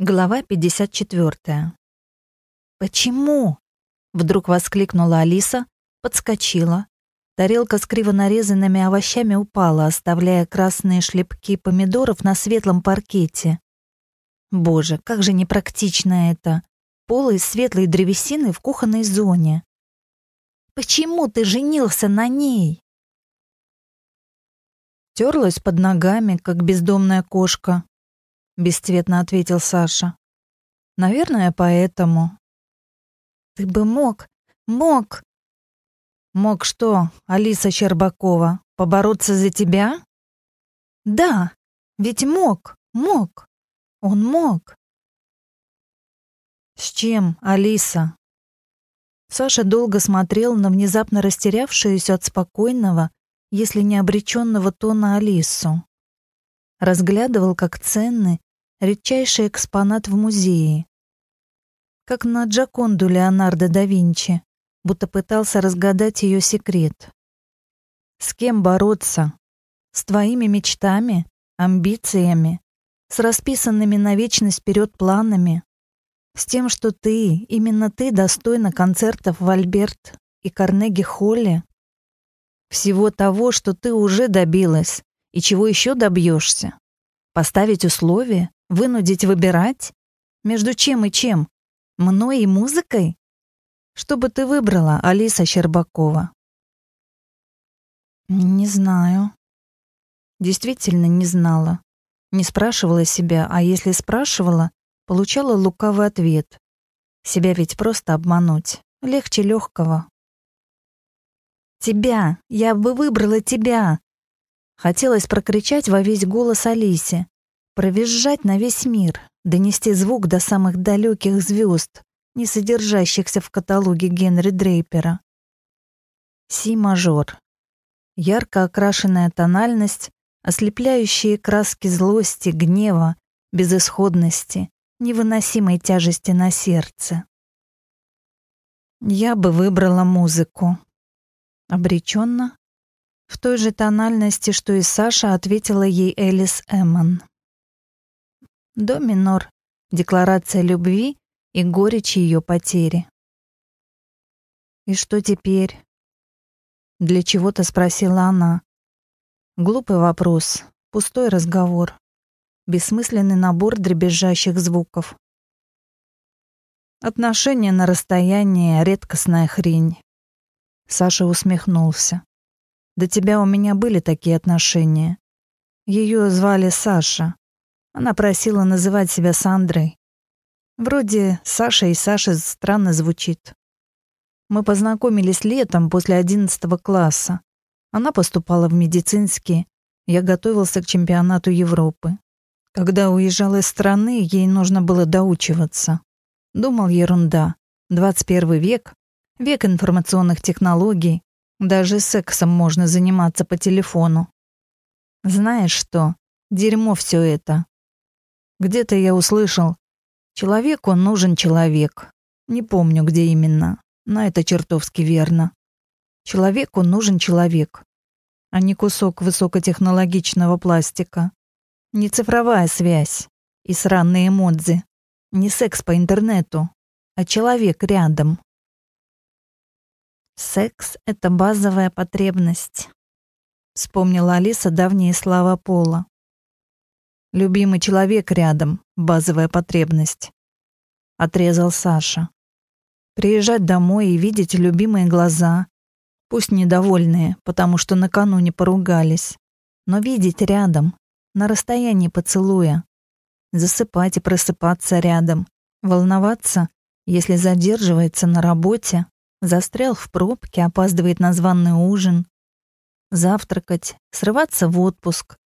Глава 54. «Почему?» — вдруг воскликнула Алиса, подскочила. Тарелка с криво нарезанными овощами упала, оставляя красные шлепки помидоров на светлом паркете. Боже, как же непрактично это! Пол из светлой древесины в кухонной зоне. «Почему ты женился на ней?» Терлась под ногами, как бездомная кошка, бесцветно ответил Саша. Наверное, поэтому. Ты бы мог, мог. Мог что, Алиса Щербакова, побороться за тебя? Да, ведь мог, мог. Он мог. С чем, Алиса? Саша долго смотрел на внезапно растерявшуюся от спокойного, если не обреченного тона Алису. Разглядывал, как ценный, редчайший экспонат в музее. Как на Джаконду Леонардо да Винчи, будто пытался разгадать ее секрет. С кем бороться? С твоими мечтами, амбициями, с расписанными на вечность вперед планами, с тем, что ты, именно ты достойна концертов в Альберт и Карнеги-Холле, всего того, что ты уже добилась и чего еще добьешься. Поставить условия, Вынудить выбирать? Между чем и чем? Мной и музыкой? Что бы ты выбрала, Алиса Щербакова? Не знаю. Действительно не знала. Не спрашивала себя, а если спрашивала, получала лукавый ответ. Себя ведь просто обмануть. Легче легкого. «Тебя! Я бы выбрала тебя!» Хотелось прокричать во весь голос Алисе, Провизжать на весь мир, донести звук до самых далеких звезд, не содержащихся в каталоге Генри Дрейпера. Си-мажор. Ярко окрашенная тональность, ослепляющие краски злости, гнева, безысходности, невыносимой тяжести на сердце. Я бы выбрала музыку. Обреченно. В той же тональности, что и Саша, ответила ей Элис Эммон. До минор. Декларация любви и горечь ее потери. «И что теперь?» Для чего-то спросила она. Глупый вопрос, пустой разговор, бессмысленный набор дребезжащих звуков. Отношения на расстоянии — редкостная хрень. Саша усмехнулся. До тебя у меня были такие отношения. Ее звали Саша. Она просила называть себя Сандрой. Вроде Саша и Саша странно звучит. Мы познакомились летом после одиннадцатого класса. Она поступала в медицинский, я готовился к чемпионату Европы. Когда уезжал из страны, ей нужно было доучиваться. Думал, ерунда. 21 век, век информационных технологий, даже сексом можно заниматься по телефону. Знаешь что? Дерьмо все это. Где-то я услышал, человеку нужен человек. Не помню, где именно, но это чертовски верно. Человеку нужен человек, а не кусок высокотехнологичного пластика. Не цифровая связь и сраные эмодзи, не секс по интернету, а человек рядом. Секс — это базовая потребность. Вспомнила Алиса давние слова Пола. Любимый человек рядом, базовая потребность. Отрезал Саша. Приезжать домой и видеть любимые глаза, пусть недовольные, потому что накануне поругались, но видеть рядом, на расстоянии поцелуя. Засыпать и просыпаться рядом, волноваться, если задерживается на работе, застрял в пробке, опаздывает на званый ужин, завтракать, срываться в отпуск,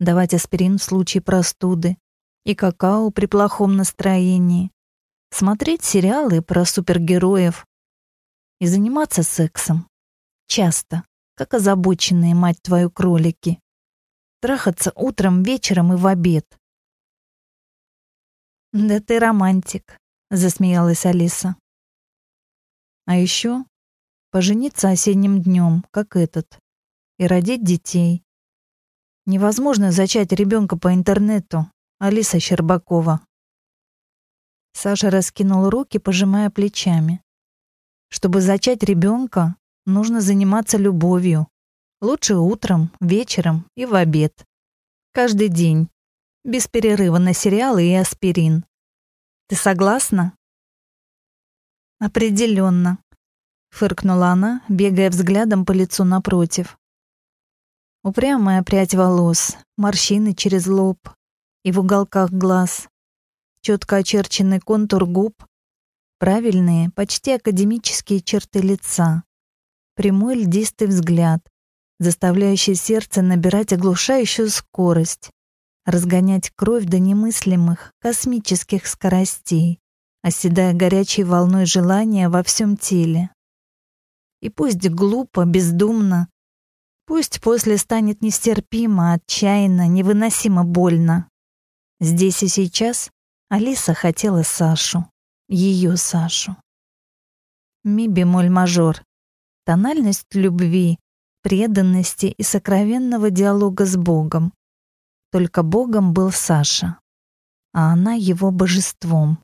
давать аспирин в случае простуды и какао при плохом настроении, смотреть сериалы про супергероев и заниматься сексом. Часто, как озабоченные, мать твою, кролики. Трахаться утром, вечером и в обед. «Да ты романтик», — засмеялась Алиса. А еще пожениться осенним днем, как этот, и родить детей, Невозможно зачать ребенка по интернету. Алиса Щербакова. Саша раскинул руки, пожимая плечами. Чтобы зачать ребенка, нужно заниматься любовью. Лучше утром, вечером и в обед. Каждый день. Без перерыва на сериалы и аспирин. Ты согласна? Определенно, фыркнула она, бегая взглядом по лицу напротив. Упрямая прядь волос, морщины через лоб и в уголках глаз, четко очерченный контур губ, правильные, почти академические черты лица, прямой льдистый взгляд, заставляющий сердце набирать оглушающую скорость, разгонять кровь до немыслимых космических скоростей, оседая горячей волной желания во всем теле. И пусть глупо, бездумно, пусть после станет нестерпимо, отчаянно, невыносимо больно. Здесь и сейчас Алиса хотела Сашу, ее Сашу. Ми бемоль мажор. Тональность любви, преданности и сокровенного диалога с Богом. Только Богом был Саша, а она его божеством.